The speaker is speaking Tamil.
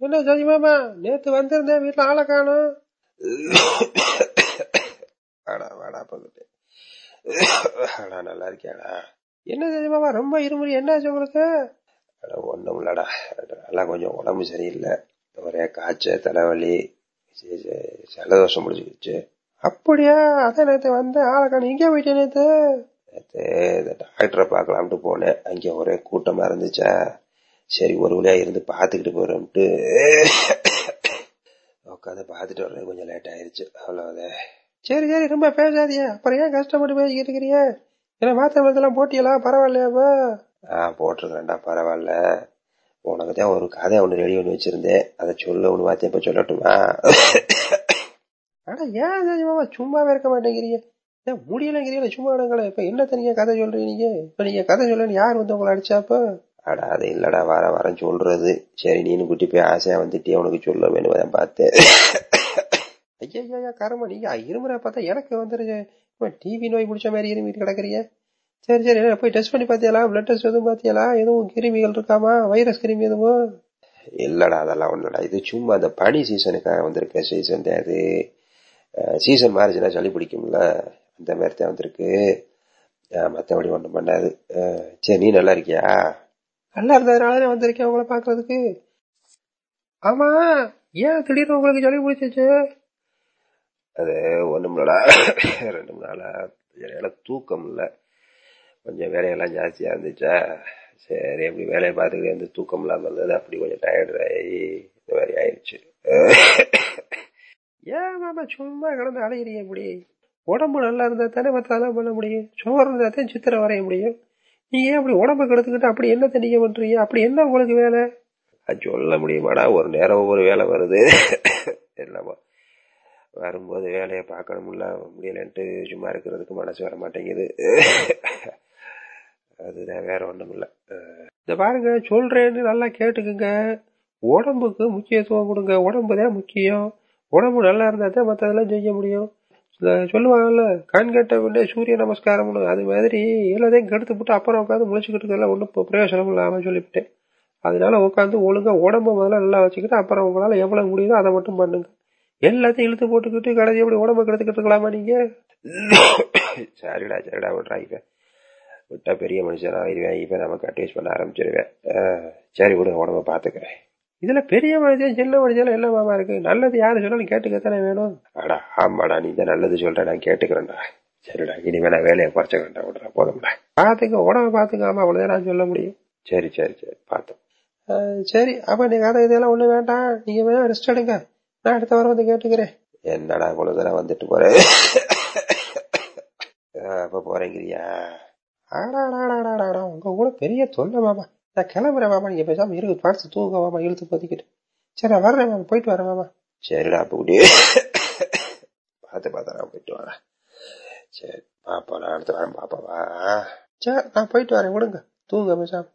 என்ன ஜாஜி மாமா நேத்து வந்திருந்தேன் வீட்டுல ஆளை காணும். வாடா வாடா பக்கத்து அடா நல்லா இருக்கியாடா? என்ன ஜாஜி மாமா ரொம்ப இருமுறை. என்னாச்சு உங்களுக்கு? அட ஒண்ணும் இல்லடா. நல்லா கொஞ்சம் உடம்பு சரியில்லை. ஒரே காய்ச்சல் தலைவலி ஜலதோஷம் முடிச்சுக்கிச்சு அப்படியா? அதான் நேத்து வந்தேன். ஆளை காணும். இங்கே போயிட்டேன் நேத்து? நேத்து இந்த டாக்டரை பார்க்கலாம்ட்டு போனேன். அங்க ஒரே கூட்டமா இருந்துச்சா? சரி ஒரு வழியா இருந்து பாத்துக்கிட்டு போறோம்ட்டு உட்காந்து பாத்துட்டு வர்றது கொஞ்சம் லேட் ஆயிருச்சு. அவ்வளவுதான். சரி சரி ரொம்ப பேசாதீங்க. அப்புறம் ஏன் கஷ்டப்பட்டு பேசிக்கிட்டு இருக்கிறீங்க? என்ன மாத்திரை மருந்தெல்லாம் போட்டியெல்லாம் பரவாயில்லையாப்பா? ஆ போட்டிருக்கேன்டா பரவாயில்ல. உனக்கு தான் ஒரு கதை ஒன்று ரெடி பண்ணி வச்சிருந்தேன். அதை சொல்ல ஒண்ணு பார்த்தேன் இப்ப சொல்லட்டுமா? ஆனா ஏன் மாமா சும்மாவே இருக்க மாட்டேங்கிறீங்க. ஏன் முடியலைங்கிறீங்களா சும்மா இடங்களே இப்ப என்ன தனியா கதை சொல்றீங்க நீங்க? நீங்கள் கதை சொல்லன்னு யார் வந்து உங்களை அடிச்சாப்போ? அடா அது இல்லடா வர வரேன் சொல்றது. சரி நீனு குட்டி போய் ஆசையா வந்துட்டே உனக்கு சொல்ல வேணும்? பார்த்தேன். ஐயா ஐயா கரமா நீங்க இருமுறை பார்த்தா எனக்கு வந்துருச்சு. டிவி நோய் பிடிச்ச மாதிரி இருமிட்டு கிடக்குறிய. சரி சரி என்ன போய் டெஸ்ட் பண்ணி பாத்தியாலா பிளட் டெஸ்ட் எதுவும் பாத்தியாலா எதுவும் கிருமிகள் இருக்காமா? வைரஸ் கிருமி எதுவும்? இல்லடா அதெல்லாம் ஒண்ணுடா. இது சும்மா அந்த பனி சீசனுக்காக வந்திருக்க சீசன் தான் அது. சீசன் மாறிச்சுன்னா சளி பிடிக்கும்ல? அந்த மாதிரி தான் வந்திருக்கு. மற்றபடி ஒன்றும் பண்ணாது. சரி நீ நல்லா இருக்கியா? நல்லா இருந்ததுனால வந்திருக்கேன் உங்களை பாக்குறதுக்கு ஆமா ஏன் திடீர்னு உங்களுக்கு ஜொலி பிடிச்சிச்சு அது ஒண்ணும்லடா ரெண்டு மூணு நாளா சரியான தூக்கம் இல்ல. கொஞ்சம் வேலையெல்லாம் ஜாஸ்தியா இருந்துச்சா? சரி அப்படி வேலையை பார்த்துக்கிட்டே இருந்து தூக்கம் இல்லாம இருந்தது. அப்படி கொஞ்சம் டயர்டு ஆகி இந்த மாதிரி ஆயிடுச்சு ஏன் மாமா சும்மா கிடந்து அலையிறீங்க இப்படி? உடம்பு நல்லா இருந்தா தானே மத்ததெல்லாம் பண்ண முடியும்? சோறு இருந்தா தான் சித்திரை வரைய முடியும். நீங்க ஏன் அப்படி உடம்பு கெடுத்துக்கிட்டு அப்படி என்ன நீங்க பண்றீங்க? அப்படி என்ன உங்களுக்கு வேலை? சொல்ல முடியுமாடா ஒரு நேரம் ஒவ்வொரு வேலை வருது. இல்லாம வரும்போது வேலையை பார்க்கணும்ல முடியலன்ட்டு சும்மா இருக்கிறதுக்கு மனசு வர மாட்டேங்குது. அதுதான் வேற ஒண்ணும் இல்ல. இந்த பாருங்க சொல்றேன்னு நல்லா கேட்டுக்குங்க. உடம்புக்கு முக்கியத்துவம் கொடுங்க. உடம்பு தான் முக்கியம். உடம்பு நல்லா இருந்தா தான் மற்றதெல்லாம் செய்ய முடியும். சொல்லுவாங்கல்ல கண் கட்ட விட சூரிய நமஸ்காரம்னு அது மாதிரி எல்லாத்தையும் கெடுத்து போட்டு அப்புறம் உட்காந்து முடிச்சுக்கிட்டு இருக்கல ஒன்றும் பிரயோஜனம் இல்லாமல் சொல்லிவிட்டேன். அதனால உட்காந்து ஒழுங்கா உடம்பு முதல்ல நல்லா வச்சுக்கிட்டு அப்புறம் உங்களால் எவ்வளோ முடியுதோ அதை மட்டும் பண்ணுங்க. எல்லாத்தையும் இழுத்து போட்டுக்கிட்டு கடைசி எப்படி உடம்பு கெடுத்துக்கிட்டு இருக்கலாமா நீங்க? சரிடா சரிடா விட்றாங்க விட்டா பெரிய மனுஷனாக ஆயிடுவேன் இப்போ நமக்கு அட்வைஸ் பண்ண ஆரம்பிச்சிருவேன். சரி விடுங்க உடம்ப பார்த்துக்கிறேன் இதுல பெரிய மனுஷன் சின்ன மனுஷன் என்ன மாமா இருக்கு? நல்லது யாரு சொன்னாலும் கேட்டுக்கத்தானே வேணும்? அடா ஆமாடா நீ தான் நல்லது சொல்ற நான் கேட்டுக்கிறேன்டா. சரிடா இனிமே நான் வேலையை குறைச்சுக்கிறேன்டா விடுறா போதும்டா. பாத்துக்க உடம்ப பாத்துக்க ஆமா அவ்வளவுதான் நான் சொல்ல முடியும். சரி சரி சரி பார்த்தோம் சரி அப்ப நீங்க அதை இதெல்லாம் ஒண்ணு வேண்டாம். நீங்க வேணா ரெஸ்ட் எடுங்க. நான் அடுத்த வாரம் வந்து கேட்டுக்கிறேன். என்னடா இவ்வளவு தூரம் வந்துட்டு போறேன் அப்ப போறேங்கிறியா? ஆடாடாடாடாடா உங்க கூட பெரிய தொல்லை மாமா. நான் கிளம்புறேன் மாமா. நீங்க பேசாம இருக்கு பார்த்து தூங்க மாமா. இழுத்து பத்திக்கிட்டு. சரி நான் வர்றேன் மாமா. போயிட்டு வரேன் மாமா. சரிடா அப்ப பார்த்து பார்த்தா போயிட்டு வரேன். சரி பாப்பா நான் அடுத்த வாரம் பாப்பாவா? சரி நான் போயிட்டு வரேன். விடுங்க. தூங்க பேசாம.